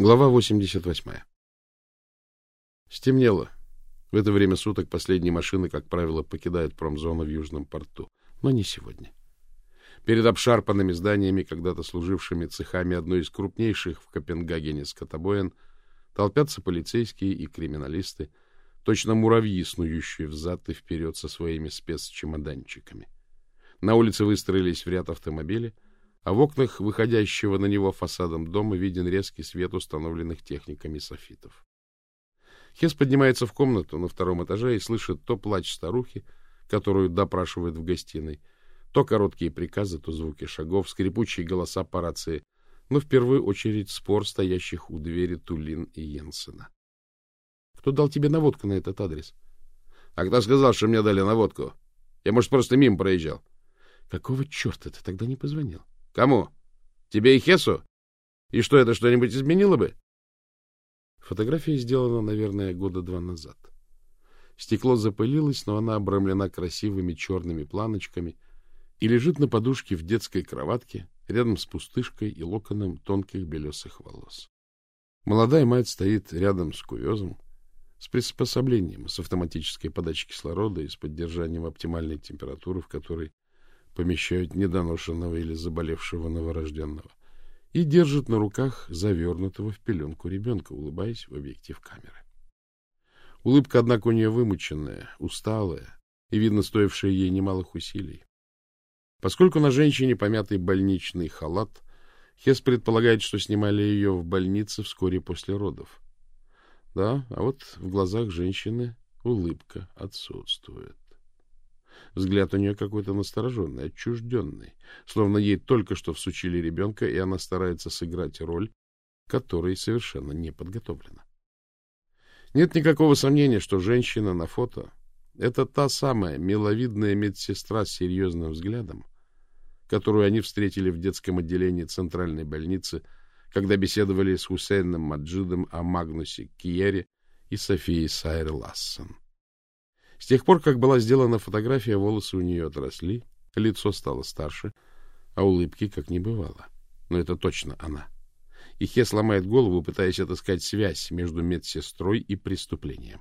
Глава 88. Стемнело. В это время суток последние машины, как правило, покидают промзону в Южном порту. Но не сегодня. Перед обшарпанными зданиями, когда-то служившими цехами одной из крупнейших в Копенгагене скотобоин, толпятся полицейские и криминалисты, точно муравьи, снующие взад и вперед со своими спецчемоданчиками. На улице выстроились в ряд автомобили — а в окнах выходящего на него фасадом дома виден резкий свет установленных техниками софитов. Хес поднимается в комнату на втором этаже и слышит то плач старухи, которую допрашивают в гостиной, то короткие приказы, то звуки шагов, скрипучие голоса по рации, но в первую очередь спор стоящих у двери Тулин и Йенсена. Кто дал тебе наводку на этот адрес? А кто сказал, что мне дали наводку? Я, может, просто мимо проезжал. Какого черта ты тогда не позвонил? Кому? Тебе и Хесу? И что, это что-нибудь изменило бы? Фотография сделана, наверное, года два назад. Стекло запылилось, но она обрамлена красивыми черными планочками и лежит на подушке в детской кроватке рядом с пустышкой и локоном тонких белесых волос. Молодая мать стоит рядом с кувезом, с приспособлением, с автоматической подачей кислорода и с поддержанием оптимальной температуры, в которой помещают недоношенного или заболевшего новорожденного, и держат на руках завернутого в пеленку ребенка, улыбаясь в объектив камеры. Улыбка, однако, у нее вымученная, усталая и, видно, стоившая ей немалых усилий. Поскольку на женщине помятый больничный халат, Хес предполагает, что снимали ее в больнице вскоре после родов. Да, а вот в глазах женщины улыбка отсутствует. Взгляд у нее какой-то настороженный, отчужденный, словно ей только что всучили ребенка, и она старается сыграть роль, которой совершенно не подготовлена. Нет никакого сомнения, что женщина на фото — это та самая миловидная медсестра с серьезным взглядом, которую они встретили в детском отделении Центральной больницы, когда беседовали с Хусейном Маджидом о Магнусе Киере и Софией Сайр Лассон. С тех пор, как была сделана фотография, волосы у нее отросли, лицо стало старше, а улыбки как не бывало. Но это точно она. И Хес ломает голову, пытаясь отыскать связь между медсестрой и преступлением.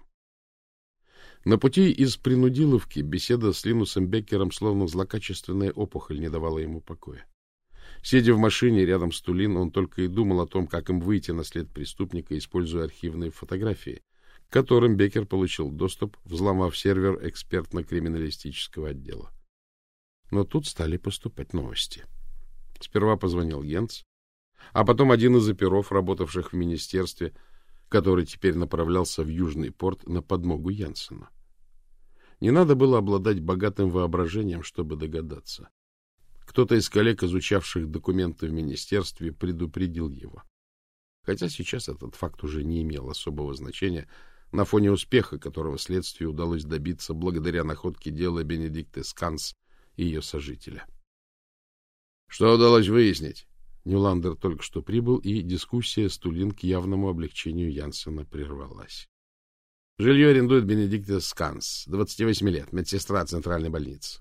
На пути из Принудиловки беседа с Линусом Беккером, словно злокачественная опухоль, не давала ему покоя. Сидя в машине рядом с Тулин, он только и думал о том, как им выйти на след преступника, используя архивные фотографии, которым Беккер получил доступ, взломав сервер экспертно-криминалистического отдела. Но тут стали поступать новости. Сперва позвонил Генц, а потом один из оперов, работавших в министерстве, который теперь направлялся в Южный порт на подмогу Янсена. Не надо было обладать богатым воображением, чтобы догадаться. Кто-то из коллег, изучавших документы в министерстве, предупредил его. Хотя сейчас этот факт уже не имел особого значения, на фоне успеха, которого следствию удалось добиться благодаря находке дела Бенедикты Сканс и ее сожителя. Что удалось выяснить? Нюландер только что прибыл, и дискуссия с Тулин к явному облегчению Янсена прервалась. Жилье арендует Бенедикта Сканс, 28 лет, медсестра Центральной больницы.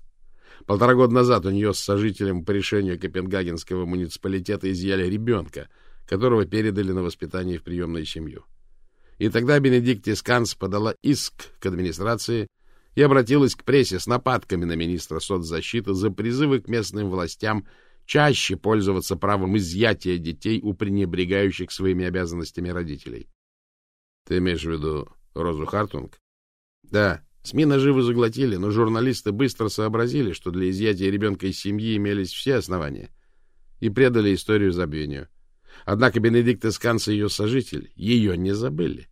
Полтора года назад у нее с сожителем по решению Копенгагенского муниципалитета изъяли ребенка, которого передали на воспитание в приемную семью. И тогда Бенедикт Исканс подала иск к администрации и обратилась к прессе с нападками на министра соцзащиты за призывы к местным властям чаще пользоваться правом изъятия детей у пренебрегающих своими обязанностями родителей. Ты имеешь в виду Розу Хартунг? Да, СМИ наживы заглотили, но журналисты быстро сообразили, что для изъятия ребенка из семьи имелись все основания, и предали историю забвению. Однако Бенедикт Исканс и ее сожитель ее не забыли.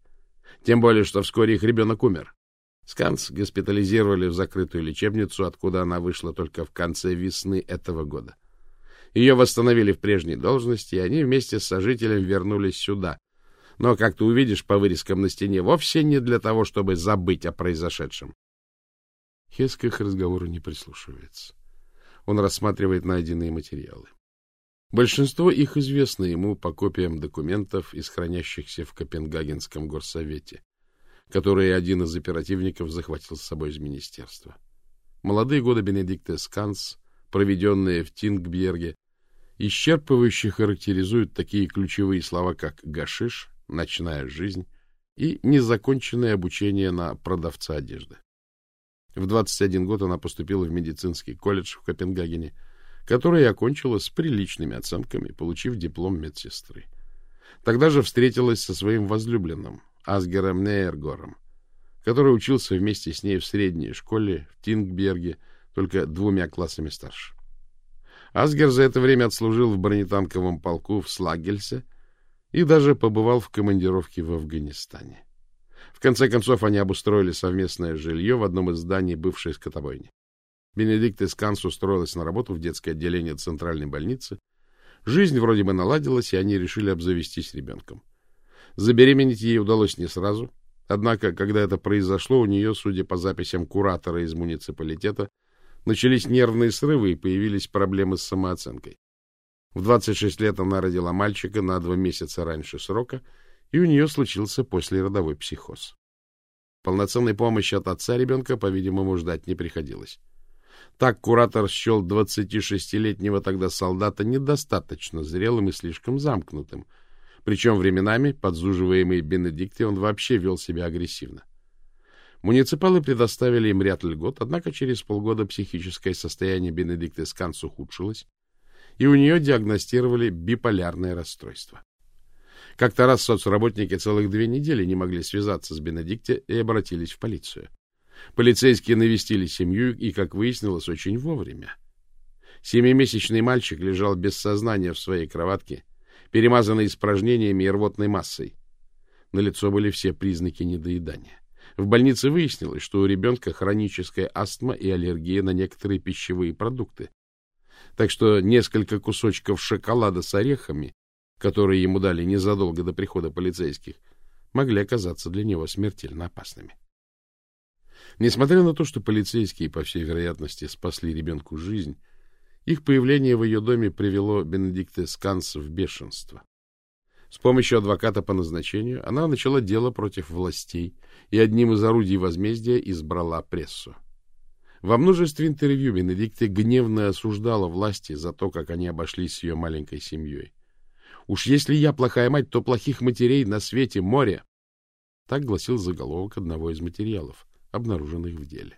Тем более, что вскоре их ребенок умер. Сканс госпитализировали в закрытую лечебницу, откуда она вышла только в конце весны этого года. Ее восстановили в прежней должности, и они вместе с сожителем вернулись сюда. Но, как ты увидишь по вырезкам на стене, вовсе не для того, чтобы забыть о произошедшем. Хеск их разговору не прислушивается. Он рассматривает найденные материалы. Большинство их известно ему по копиям документов из хранящихся в Копенгагенском горсовете, которые один из оперативников захватил с собой из министерства. Молодые годы Бенедикта Сканс, проведенные в Тингберге, исчерпывающе характеризуют такие ключевые слова, как «гашиш», «ночная жизнь» и «незаконченное обучение на продавца одежды». В 21 год она поступила в медицинский колледж в Копенгагене, который и окончила с приличными оценками, получив диплом медсестры. Тогда же встретилась со своим возлюбленным, Асгером Нейергором, который учился вместе с ней в средней школе в Тингберге, только двумя классами старше. Асгер за это время отслужил в бронетанковом полку в Слагельсе и даже побывал в командировке в Афганистане. В конце концов, они обустроили совместное жилье в одном из зданий бывшей скотобойни. Бенедикт Исканс устроилась на работу в детское отделение центральной больницы. Жизнь вроде бы наладилась, и они решили обзавестись ребенком. Забеременеть ей удалось не сразу. Однако, когда это произошло, у нее, судя по записям куратора из муниципалитета, начались нервные срывы и появились проблемы с самооценкой. В 26 лет она родила мальчика на два месяца раньше срока, и у нее случился послеродовой психоз. Полноценной помощи от отца ребенка, по-видимому, ждать не приходилось. Так куратор счел 26-летнего тогда солдата недостаточно зрелым и слишком замкнутым. Причем временами, подзуживаемый Бенедикте, он вообще вел себя агрессивно. Муниципалы предоставили им ряд льгот, однако через полгода психическое состояние Бенедикты Сканс ухудшилось, и у нее диагностировали биполярное расстройство. Как-то раз соцработники целых две недели не могли связаться с Бенедикте и обратились в полицию. Полицейские навестили семью и, как выяснилось, очень вовремя. Семимесячный мальчик лежал без сознания в своей кроватке, перемазанный испражнениями и рвотной массой. На лицо были все признаки недоедания. В больнице выяснилось, что у ребенка хроническая астма и аллергия на некоторые пищевые продукты. Так что несколько кусочков шоколада с орехами, которые ему дали незадолго до прихода полицейских, могли оказаться для него смертельно опасными. Несмотря на то, что полицейские, по всей вероятности, спасли ребенку жизнь, их появление в ее доме привело Бенедикта Сканс в бешенство. С помощью адвоката по назначению она начала дело против властей и одним из орудий возмездия избрала прессу. Во множестве интервью Бенедикте гневно осуждала власти за то, как они обошлись с ее маленькой семьей. «Уж если я плохая мать, то плохих матерей на свете море!» Так гласил заголовок одного из материалов обнаруженных в деле.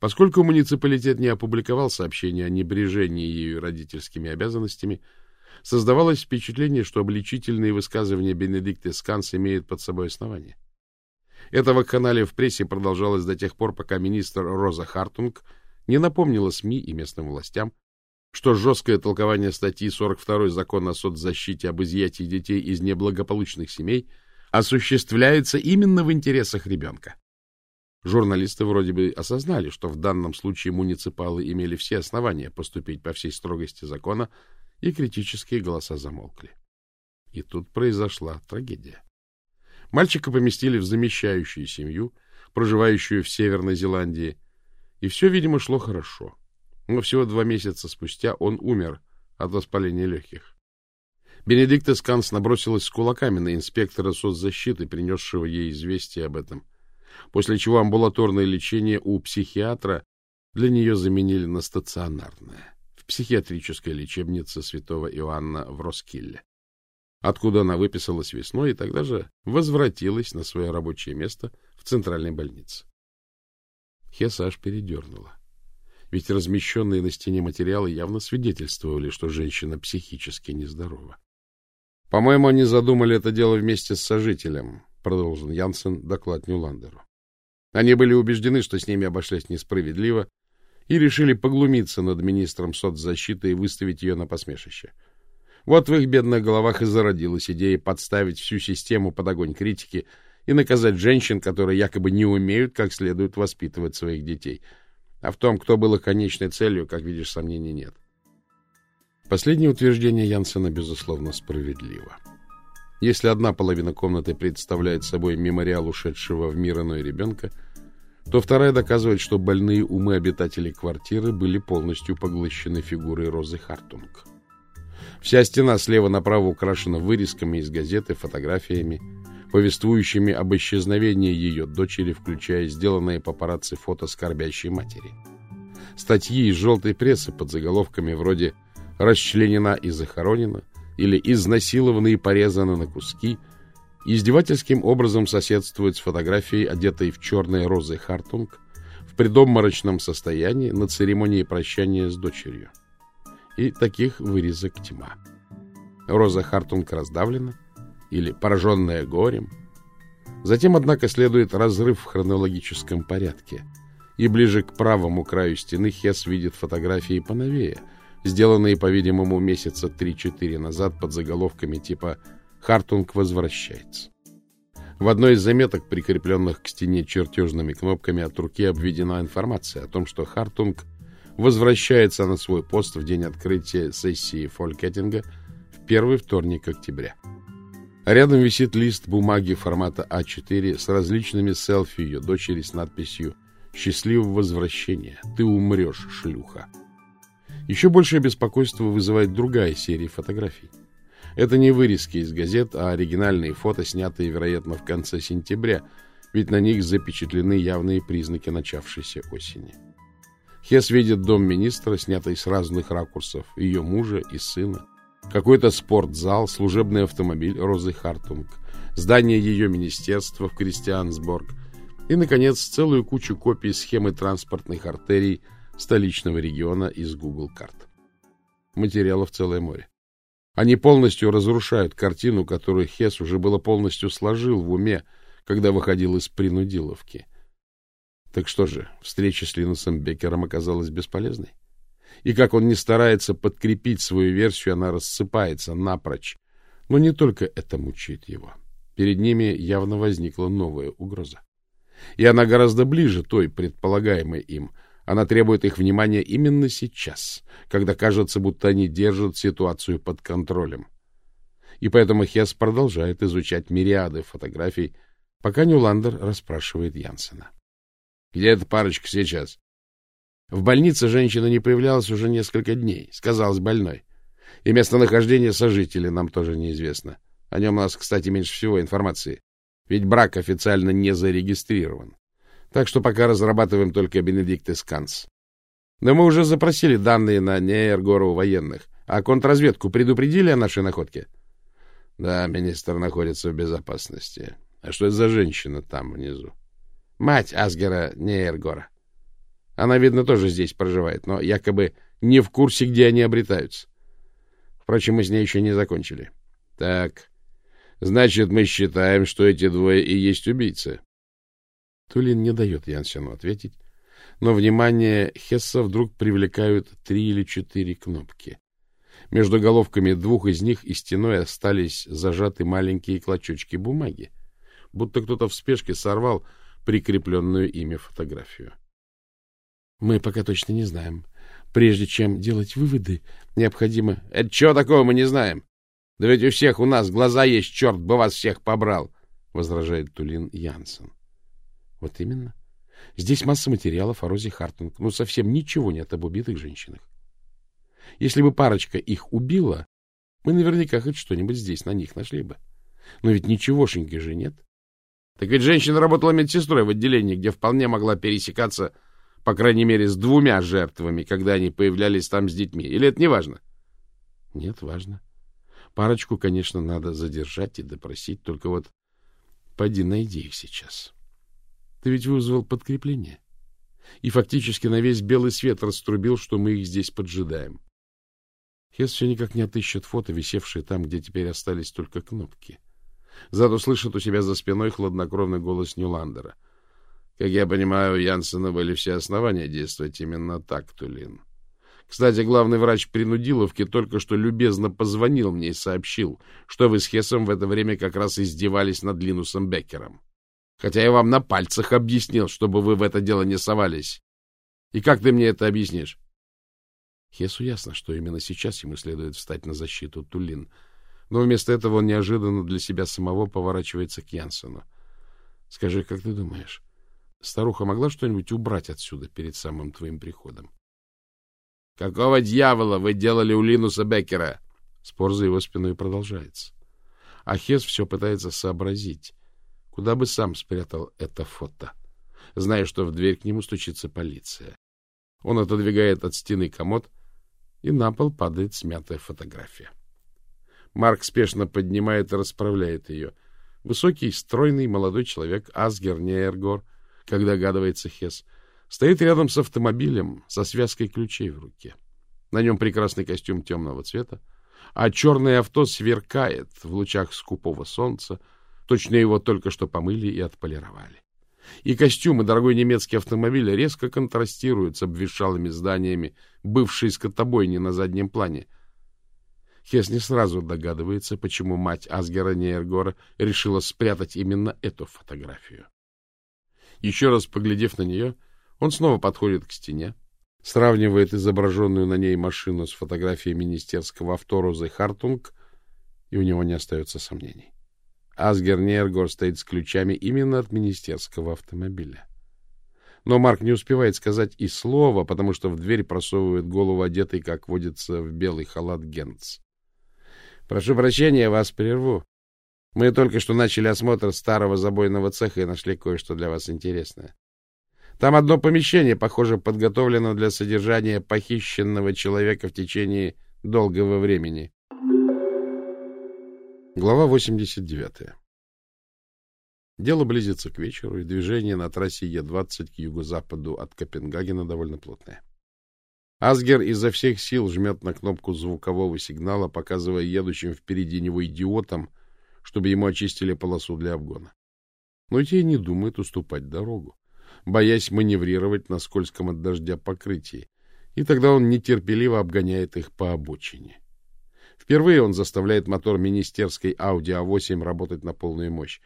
Поскольку муниципалитет не опубликовал сообщение о небрежении ею родительскими обязанностями, создавалось впечатление, что обличительные высказывания Бенедикты Сканс имеют под собой основание. Эта вакханалия в прессе продолжалась до тех пор, пока министр Роза Хартунг не напомнила СМИ и местным властям, что жесткое толкование статьи 42 закона о соцзащите об изъятии детей из неблагополучных семей осуществляется именно в интересах ребенка. Журналисты вроде бы осознали, что в данном случае муниципалы имели все основания поступить по всей строгости закона, и критические голоса замолкли. И тут произошла трагедия. Мальчика поместили в замещающую семью, проживающую в Северной Зеландии, и все, видимо, шло хорошо. Но всего два месяца спустя он умер от воспаления легких. Бенедикта Сканс набросилась с кулаками на инспектора соцзащиты, принесшего ей известие об этом после чего амбулаторное лечение у психиатра для нее заменили на стационарное в психиатрической лечебнице святого Иоанна в Роскилле, откуда она выписалась весной и тогда же возвратилась на свое рабочее место в центральной больнице. Хесаш передернула. Ведь размещенные на стене материалы явно свидетельствовали, что женщина психически нездорова. — По-моему, они задумали это дело вместе с сожителем, — продолжил Янсен доклад Нюландеру. Они были убеждены, что с ними обошлись несправедливо, и решили поглумиться над министром соцзащиты и выставить ее на посмешище. Вот в их бедных головах и зародилась идея подставить всю систему под огонь критики и наказать женщин, которые якобы не умеют как следует воспитывать своих детей. А в том, кто был их конечной целью, как видишь, сомнений нет. Последнее утверждение Янсена, безусловно, справедливо. Если одна половина комнаты представляет собой мемориал ушедшего в мир иной ребенка, то вторая доказывает, что больные умы обитателей квартиры были полностью поглощены фигурой Розы Хартунг. Вся стена слева направо украшена вырезками из газеты, фотографиями, повествующими об исчезновении ее дочери, включая сделанные папарацци фото скорбящей матери. Статьи из желтой прессы под заголовками вроде расчленена и захоронена, или изнасилована и порезана на куски, издевательским образом соседствует с фотографией, одетой в черные розы Хартунг, в предобморочном состоянии на церемонии прощания с дочерью. И таких вырезок тьма. Роза Хартунг раздавлена или пораженная горем. Затем, однако, следует разрыв в хронологическом порядке. И ближе к правому краю стены Хес видит фотографии поновее – сделанные, по-видимому, месяца 3-4 назад под заголовками типа «Хартунг возвращается». В одной из заметок, прикрепленных к стене чертежными кнопками, от руки обведена информация о том, что Хартунг возвращается на свой пост в день открытия сессии фолькетинга в первый вторник октября. рядом висит лист бумаги формата А4 с различными селфи ее дочери с надписью «Счастливого возвращения! Ты умрешь, шлюха!» Еще большее беспокойство вызывает другая серия фотографий. Это не вырезки из газет, а оригинальные фото, снятые, вероятно, в конце сентября, ведь на них запечатлены явные признаки начавшейся осени. Хес видит дом министра, снятый с разных ракурсов, ее мужа и сына, какой-то спортзал, служебный автомобиль Розы Хартунг, здание ее министерства в Кристиансборг и, наконец, целую кучу копий схемы транспортных артерий – столичного региона из Google карт. Материалов целое море. Они полностью разрушают картину, которую Хес уже было полностью сложил в уме, когда выходил из принудиловки. Так что же, встреча с Линусом Беккером оказалась бесполезной? И как он не старается подкрепить свою версию, она рассыпается напрочь. Но не только это мучает его. Перед ними явно возникла новая угроза. И она гораздо ближе той, предполагаемой им — она требует их внимания именно сейчас, когда кажется, будто они держат ситуацию под контролем. И поэтому Хесс продолжает изучать мириады фотографий, пока Нюландер расспрашивает Янсена. — Где эта парочка сейчас? В больнице женщина не появлялась уже несколько дней, сказалась больной. И местонахождение сожителя нам тоже неизвестно. О нем у нас, кстати, меньше всего информации. Ведь брак официально не зарегистрирован. Так что пока разрабатываем только Бенедикт Исканс. Но мы уже запросили данные на Нейргору военных. А контрразведку предупредили о нашей находке? Да, министр находится в безопасности. А что это за женщина там внизу? Мать Асгера Нейргора. Она, видно, тоже здесь проживает, но якобы не в курсе, где они обретаются. Впрочем, мы с ней еще не закончили. Так, значит, мы считаем, что эти двое и есть убийцы. Тулин не дает Янсену ответить, но внимание Хесса вдруг привлекают три или четыре кнопки. Между головками двух из них и стеной остались зажаты маленькие клочочки бумаги, будто кто-то в спешке сорвал прикрепленную ими фотографию. Мы пока точно не знаем. Прежде чем делать выводы, необходимо... — Это чего такого мы не знаем? Да ведь у всех у нас глаза есть, черт бы вас всех побрал! — возражает Тулин Янсен. Вот именно. Здесь масса материалов о Розе Хартунг, но совсем ничего нет об убитых женщинах. Если бы парочка их убила, мы наверняка хоть что-нибудь здесь на них нашли бы. Но ведь ничегошеньки же нет. Так ведь женщина работала медсестрой в отделении, где вполне могла пересекаться, по крайней мере, с двумя жертвами, когда они появлялись там с детьми. Или это не важно? Нет, важно. Парочку, конечно, надо задержать и допросить, только вот поди найди их сейчас. — ты ведь вызвал подкрепление. И фактически на весь белый свет раструбил, что мы их здесь поджидаем. Хес все никак не отыщет фото, висевшие там, где теперь остались только кнопки. Зато слышит у себя за спиной хладнокровный голос Нюландера. Как я понимаю, у Янсена были все основания действовать именно так, Тулин. Кстати, главный врач принудиловки только что любезно позвонил мне и сообщил, что вы с Хесом в это время как раз издевались над Линусом Беккером хотя я вам на пальцах объяснил, чтобы вы в это дело не совались. И как ты мне это объяснишь? Хесу ясно, что именно сейчас ему следует встать на защиту Тулин, но вместо этого он неожиданно для себя самого поворачивается к Янсену. Скажи, как ты думаешь, старуха могла что-нибудь убрать отсюда перед самым твоим приходом? — Какого дьявола вы делали у Линуса Беккера? Спор за его спиной продолжается. А Хес все пытается сообразить, Куда бы сам спрятал это фото, зная, что в дверь к нему стучится полиция. Он отодвигает от стены комод и на пол падает смятая фотография. Марк спешно поднимает и расправляет ее. Высокий, стройный молодой человек Асгер Нейргор, как догадывается Хес, стоит рядом с автомобилем со связкой ключей в руке. На нем прекрасный костюм темного цвета, а черное авто сверкает в лучах скупого солнца, точно его только что помыли и отполировали. И костюм, и дорогой немецкий автомобиль резко контрастируют с обветшалыми зданиями, бывшей скотобойни на заднем плане. Хес не сразу догадывается, почему мать Асгера Нейргора решила спрятать именно эту фотографию. Еще раз поглядев на нее, он снова подходит к стене, сравнивает изображенную на ней машину с фотографией министерского авто Розы Хартунг, и у него не остается сомнений. Асгер Нейргор стоит с ключами именно от министерского автомобиля. Но Марк не успевает сказать и слова, потому что в дверь просовывает голову одетый, как водится, в белый халат Генц. — Прошу прощения, вас прерву. Мы только что начали осмотр старого забойного цеха и нашли кое-что для вас интересное. Там одно помещение, похоже, подготовлено для содержания похищенного человека в течение долгого времени. Глава 89. Дело близится к вечеру, и движение на трассе Е-20 к юго-западу от Копенгагена довольно плотное. Асгер изо всех сил жмет на кнопку звукового сигнала, показывая едущим впереди него идиотам, чтобы ему очистили полосу для обгона. Но те не думают уступать дорогу, боясь маневрировать на скользком от дождя покрытии, и тогда он нетерпеливо обгоняет их по обочине. Впервые он заставляет мотор министерской Audi A8 работать на полную мощь,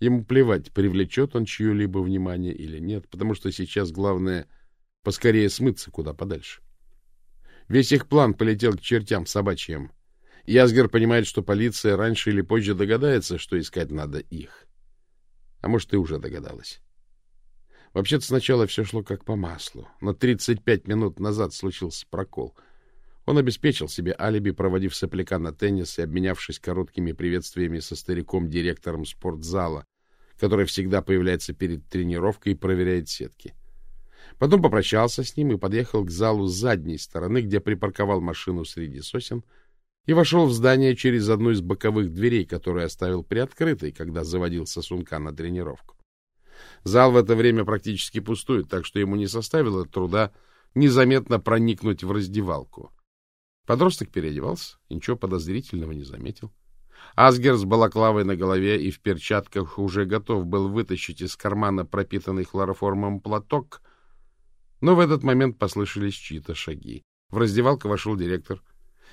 Ему плевать, привлечет он чье-либо внимание или нет, потому что сейчас главное поскорее смыться куда подальше. Весь их план полетел к чертям собачьим. Язгер понимает, что полиция раньше или позже догадается, что искать надо их. А может, и уже догадалась. Вообще-то сначала все шло как по маслу, но 35 минут назад случился прокол. Он обеспечил себе алиби, проводив сопляка на теннис и обменявшись короткими приветствиями со стариком-директором спортзала, который всегда появляется перед тренировкой и проверяет сетки. Потом попрощался с ним и подъехал к залу с задней стороны, где припарковал машину среди сосен, и вошел в здание через одну из боковых дверей, которую оставил приоткрытой, когда заводил сосунка на тренировку. Зал в это время практически пустует, так что ему не составило труда незаметно проникнуть в раздевалку. Подросток переодевался, ничего подозрительного не заметил. Асгер с балаклавой на голове и в перчатках уже готов был вытащить из кармана пропитанный хлороформом платок, но в этот момент послышались чьи-то шаги. В раздевалку вошел директор,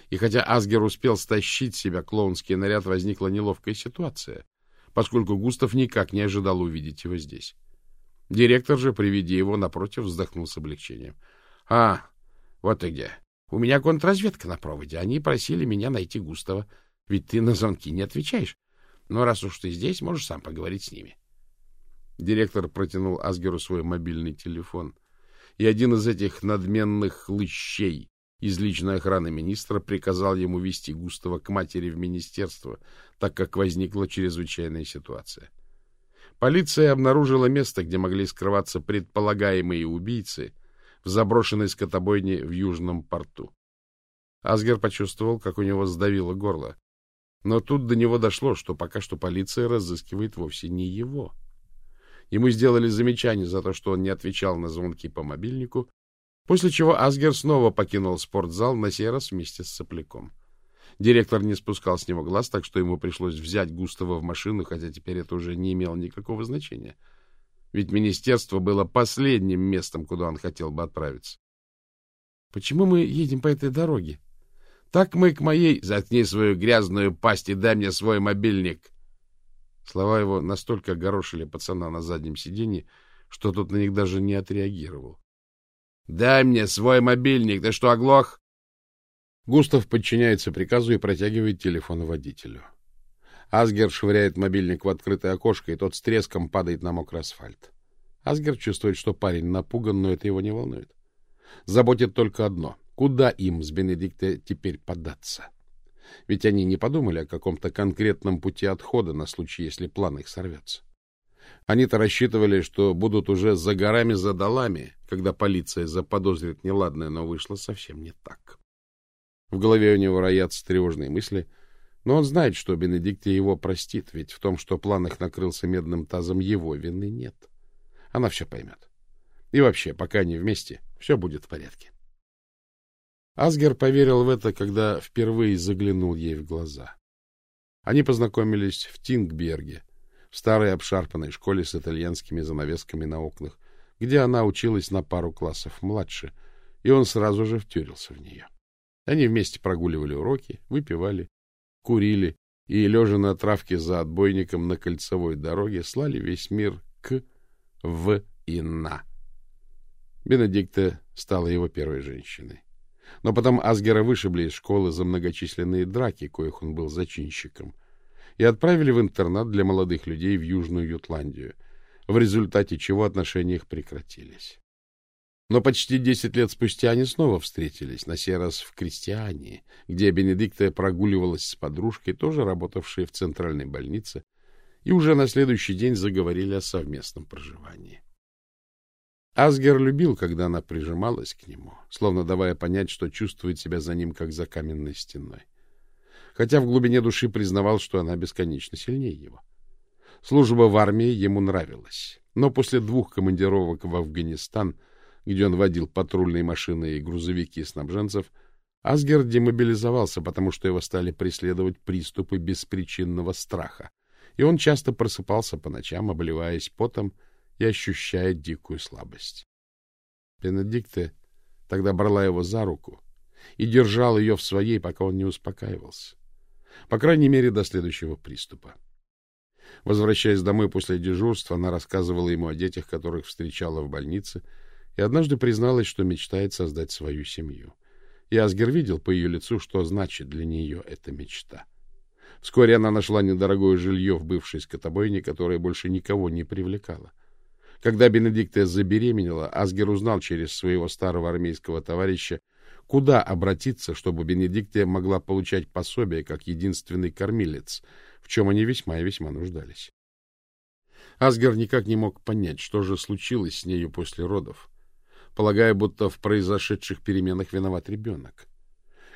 и хотя Асгер успел стащить себя клоунский наряд, возникла неловкая ситуация, поскольку Густав никак не ожидал увидеть его здесь. Директор же, при виде его, напротив, вздохнул с облегчением. — А, вот ты где. У меня контрразведка на проводе. Они просили меня найти Густава. Ведь ты на звонки не отвечаешь. Но раз уж ты здесь, можешь сам поговорить с ними. Директор протянул Асгеру свой мобильный телефон. И один из этих надменных лыщей из личной охраны министра приказал ему вести Густава к матери в министерство, так как возникла чрезвычайная ситуация. Полиция обнаружила место, где могли скрываться предполагаемые убийцы в заброшенной скотобойне в Южном порту. Асгер почувствовал, как у него сдавило горло. Но тут до него дошло, что пока что полиция разыскивает вовсе не его. Ему сделали замечание за то, что он не отвечал на звонки по мобильнику, после чего Асгер снова покинул спортзал, на сей раз вместе с сопляком. Директор не спускал с него глаз, так что ему пришлось взять Густава в машину, хотя теперь это уже не имело никакого значения. Ведь министерство было последним местом, куда он хотел бы отправиться. — Почему мы едем по этой дороге? Так мы к моей... Заткни свою грязную пасть и дай мне свой мобильник. Слова его настолько огорошили пацана на заднем сиденье, что тот на них даже не отреагировал. — Дай мне свой мобильник! Ты что, оглох? Густав подчиняется приказу и протягивает телефон водителю. Асгер швыряет мобильник в открытое окошко, и тот с треском падает на мокрый асфальт. Асгер чувствует, что парень напуган, но это его не волнует. Заботит только одно Куда им с Бенедикта теперь податься? Ведь они не подумали о каком-то конкретном пути отхода на случай, если план их сорвется. Они-то рассчитывали, что будут уже за горами за долами, когда полиция заподозрит неладное, но вышло совсем не так. В голове у него роятся тревожные мысли, но он знает, что Бенедикте его простит, ведь в том, что план их накрылся медным тазом, его вины нет. Она все поймет. И вообще, пока они вместе, все будет в порядке. Асгер поверил в это, когда впервые заглянул ей в глаза. Они познакомились в Тингберге, в старой обшарпанной школе с итальянскими занавесками на окнах, где она училась на пару классов младше, и он сразу же втюрился в нее. Они вместе прогуливали уроки, выпивали, курили и, лежа на травке за отбойником на кольцевой дороге, слали весь мир к, в и на. Бенедикта стала его первой женщиной. Но потом Асгера вышибли из школы за многочисленные драки, коих он был зачинщиком, и отправили в интернат для молодых людей в Южную Ютландию, в результате чего отношения их прекратились. Но почти десять лет спустя они снова встретились, на сей раз в Крестьяне, где Бенедикта прогуливалась с подружкой, тоже работавшей в центральной больнице, и уже на следующий день заговорили о совместном проживании. Асгер любил, когда она прижималась к нему, словно давая понять, что чувствует себя за ним, как за каменной стеной. Хотя в глубине души признавал, что она бесконечно сильнее его. Служба в армии ему нравилась, но после двух командировок в Афганистан, где он водил патрульные машины и грузовики снабженцев, Асгер демобилизовался, потому что его стали преследовать приступы беспричинного страха, и он часто просыпался по ночам, обливаясь потом и ощущая дикую слабость. Бенедикта тогда брала его за руку и держал ее в своей, пока он не успокаивался. По крайней мере, до следующего приступа. Возвращаясь домой после дежурства, она рассказывала ему о детях, которых встречала в больнице, и однажды призналась, что мечтает создать свою семью. И Асгер видел по ее лицу, что значит для нее эта мечта. Вскоре она нашла недорогое жилье в бывшей скотобойне, которое больше никого не привлекало. Когда Бенедикта забеременела, Асгер узнал через своего старого армейского товарища, куда обратиться, чтобы Бенедикта могла получать пособие как единственный кормилец, в чем они весьма и весьма нуждались. Асгер никак не мог понять, что же случилось с нею после родов, полагая, будто в произошедших переменах виноват ребенок.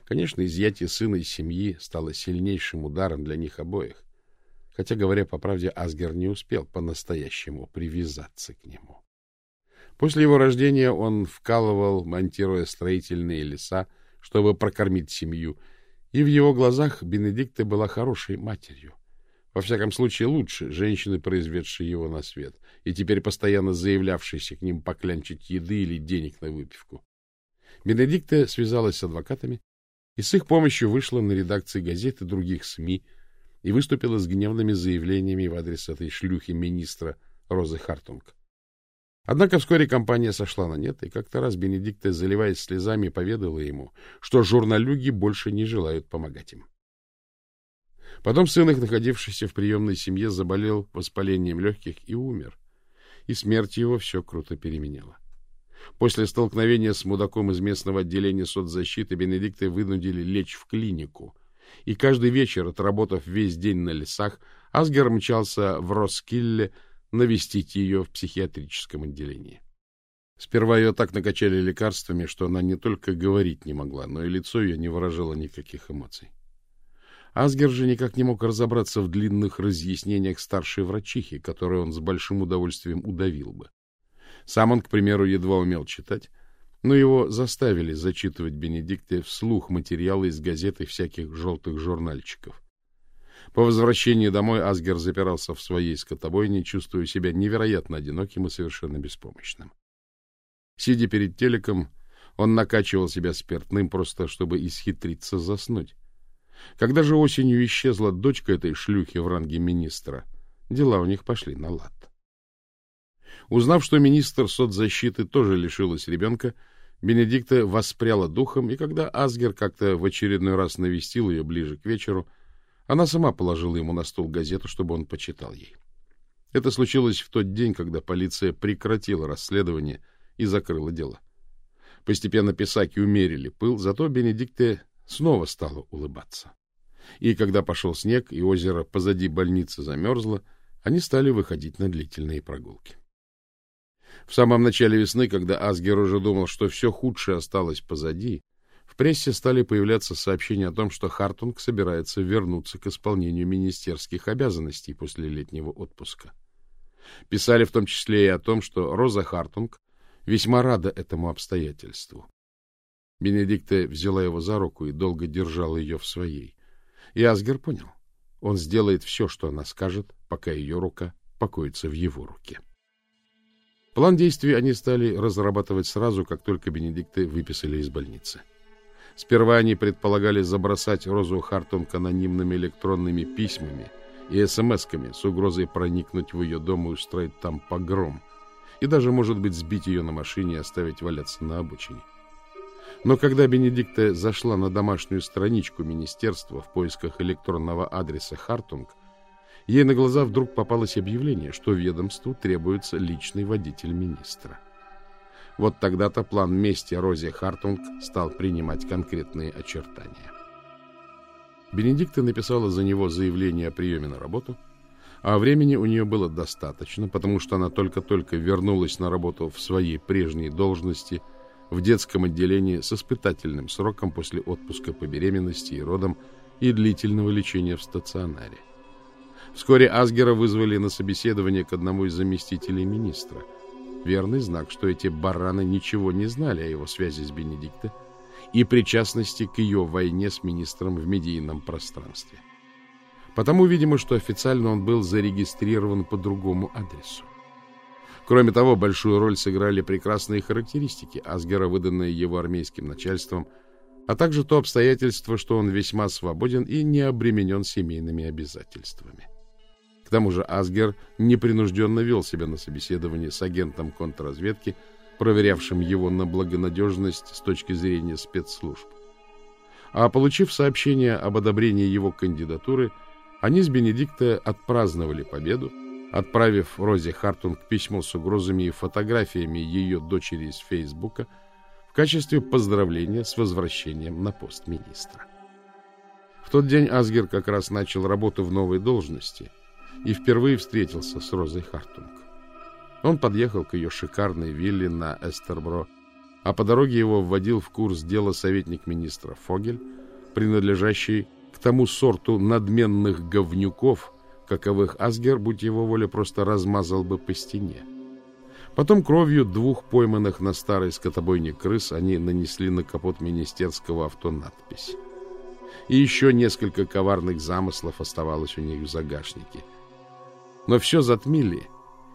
Конечно, изъятие сына из семьи стало сильнейшим ударом для них обоих хотя, говоря по правде, Асгер не успел по-настоящему привязаться к нему. После его рождения он вкалывал, монтируя строительные леса, чтобы прокормить семью, и в его глазах Бенедикта была хорошей матерью. Во всяком случае, лучше женщины, произведшей его на свет, и теперь постоянно заявлявшейся к ним поклянчить еды или денег на выпивку. Бенедикта связалась с адвокатами и с их помощью вышла на редакции газет и других СМИ, и выступила с гневными заявлениями в адрес этой шлюхи-министра Розы Хартунг. Однако вскоре компания сошла на нет, и как-то раз Бенедикта, заливаясь слезами, поведала ему, что журналюги больше не желают помогать им. Потом сын их, находившийся в приемной семье, заболел воспалением легких и умер, и смерть его все круто переменила. После столкновения с мудаком из местного отделения соцзащиты Бенедикта вынудили лечь в клинику, и каждый вечер, отработав весь день на лесах, Асгер мчался в Роскилле навестить ее в психиатрическом отделении. Сперва ее так накачали лекарствами, что она не только говорить не могла, но и лицо ее не выражало никаких эмоций. Асгер же никак не мог разобраться в длинных разъяснениях старшей врачихи, которые он с большим удовольствием удавил бы. Сам он, к примеру, едва умел читать, но его заставили зачитывать Бенедикте вслух материалы из газет и всяких желтых журнальчиков. По возвращении домой Асгер запирался в своей скотобойне, чувствуя себя невероятно одиноким и совершенно беспомощным. Сидя перед телеком, он накачивал себя спиртным просто, чтобы исхитриться заснуть. Когда же осенью исчезла дочка этой шлюхи в ранге министра, дела у них пошли на лад. Узнав, что министр соцзащиты тоже лишилась ребенка, Бенедикта воспряла духом, и когда Асгер как-то в очередной раз навестил ее ближе к вечеру, она сама положила ему на стол газету, чтобы он почитал ей. Это случилось в тот день, когда полиция прекратила расследование и закрыла дело. Постепенно писаки умерили пыл, зато Бенедикте снова стала улыбаться. И когда пошел снег, и озеро позади больницы замерзло, они стали выходить на длительные прогулки. В самом начале весны, когда Асгер уже думал, что все худшее осталось позади, в прессе стали появляться сообщения о том, что Хартунг собирается вернуться к исполнению министерских обязанностей после летнего отпуска. Писали в том числе и о том, что Роза Хартунг весьма рада этому обстоятельству. Бенедикта взяла его за руку и долго держала ее в своей. И Асгер понял. Он сделает все, что она скажет, пока ее рука покоится в его руке. План действий они стали разрабатывать сразу, как только Бенедикты выписали из больницы. Сперва они предполагали забросать Розу Хартунг анонимными электронными письмами и смс-ками с угрозой проникнуть в ее дом и устроить там погром, и даже, может быть, сбить ее на машине и оставить валяться на обочине. Но когда Бенедикта зашла на домашнюю страничку министерства в поисках электронного адреса Хартунг, ей на глаза вдруг попалось объявление, что ведомству требуется личный водитель министра. Вот тогда-то план мести Розе Хартунг стал принимать конкретные очертания. Бенедикта написала за него заявление о приеме на работу, а времени у нее было достаточно, потому что она только-только вернулась на работу в своей прежней должности – в детском отделении с испытательным сроком после отпуска по беременности и родам и длительного лечения в стационаре. Вскоре Асгера вызвали на собеседование к одному из заместителей министра. Верный знак, что эти бараны ничего не знали о его связи с Бенедикто и причастности к ее войне с министром в медийном пространстве. Потому, видимо, что официально он был зарегистрирован по другому адресу. Кроме того, большую роль сыграли прекрасные характеристики Асгера, выданные его армейским начальством, а также то обстоятельство, что он весьма свободен и не обременен семейными обязательствами. К тому же Асгер непринужденно вел себя на собеседовании с агентом контрразведки, проверявшим его на благонадежность с точки зрения спецслужб. А получив сообщение об одобрении его кандидатуры, они с Бенедикта отпраздновали победу, отправив Розе Хартунг письмо с угрозами и фотографиями ее дочери из Фейсбука в качестве поздравления с возвращением на пост министра. В тот день Асгер как раз начал работу в новой должности и впервые встретился с Розой Хартунг. Он подъехал к ее шикарной вилле на Эстербро, а по дороге его вводил в курс дела советник министра Фогель, принадлежащий к тому сорту надменных говнюков, каковых Асгер, будь его воля, просто размазал бы по стене. Потом кровью двух пойманных на старой скотобойне крыс они нанесли на капот министерского авто надпись. И еще несколько коварных замыслов оставалось у них в загашнике. Но все затмили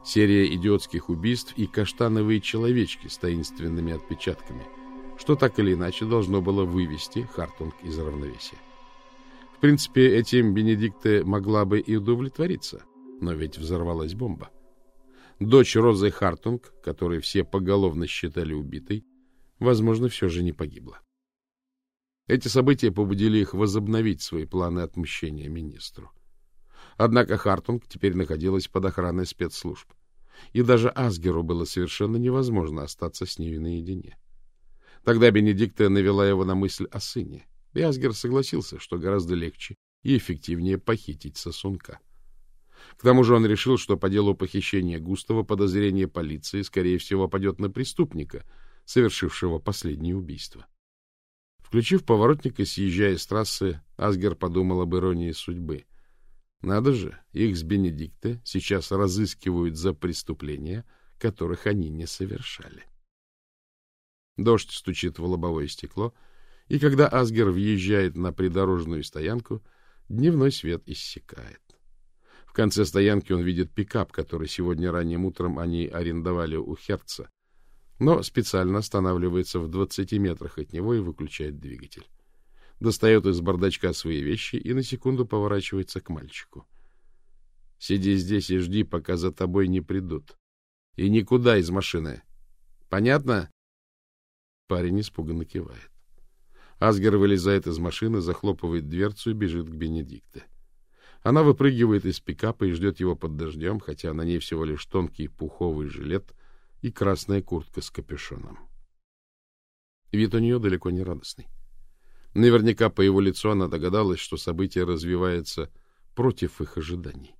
серия идиотских убийств и каштановые человечки с таинственными отпечатками, что так или иначе должно было вывести Хартунг из равновесия. В принципе, этим Бенедикта могла бы и удовлетвориться, но ведь взорвалась бомба. Дочь Розы Хартунг, которую все поголовно считали убитой, возможно, все же не погибла. Эти события побудили их возобновить свои планы отмщения министру. Однако Хартунг теперь находилась под охраной спецслужб, и даже Асгеру было совершенно невозможно остаться с ней наедине. Тогда Бенедикта навела его на мысль о сыне — и Асгер согласился, что гораздо легче и эффективнее похитить сосунка. К тому же он решил, что по делу похищения Густава подозрение полиции, скорее всего, падет на преступника, совершившего последнее убийство. Включив поворотник и съезжая с трассы, Асгер подумал об иронии судьбы. Надо же, их с Бенедикта сейчас разыскивают за преступления, которых они не совершали. Дождь стучит в лобовое стекло — и когда Асгер въезжает на придорожную стоянку, дневной свет иссякает. В конце стоянки он видит пикап, который сегодня ранним утром они арендовали у Херца, но специально останавливается в 20 метрах от него и выключает двигатель. Достает из бардачка свои вещи и на секунду поворачивается к мальчику. — Сиди здесь и жди, пока за тобой не придут. И никуда из машины. Понятно? Парень испуганно кивает. Асгер вылезает из машины, захлопывает дверцу и бежит к Бенедикте. Она выпрыгивает из пикапа и ждет его под дождем, хотя на ней всего лишь тонкий пуховый жилет и красная куртка с капюшоном. Вид у нее далеко не радостный. Наверняка по его лицу она догадалась, что событие развивается против их ожиданий.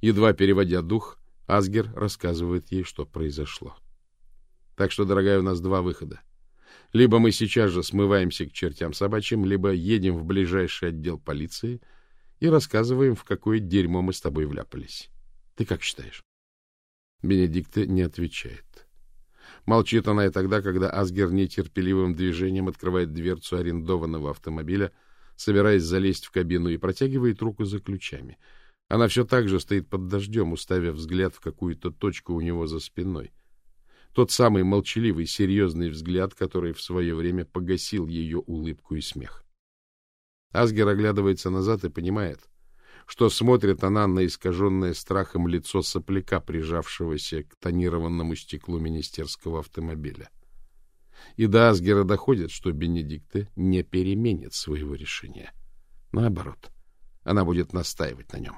Едва переводя дух, Асгер рассказывает ей, что произошло. Так что, дорогая, у нас два выхода. Либо мы сейчас же смываемся к чертям собачьим, либо едем в ближайший отдел полиции и рассказываем, в какое дерьмо мы с тобой вляпались. Ты как считаешь? Бенедикта не отвечает. Молчит она и тогда, когда Асгер нетерпеливым движением открывает дверцу арендованного автомобиля, собираясь залезть в кабину, и протягивает руку за ключами. Она все так же стоит под дождем, уставив взгляд в какую-то точку у него за спиной. Тот самый молчаливый, серьезный взгляд, который в свое время погасил ее улыбку и смех. Асгер оглядывается назад и понимает, что смотрит она на искаженное страхом лицо сопляка, прижавшегося к тонированному стеклу министерского автомобиля. И до Асгера доходит, что Бенедикта не переменит своего решения. Наоборот, она будет настаивать на нем.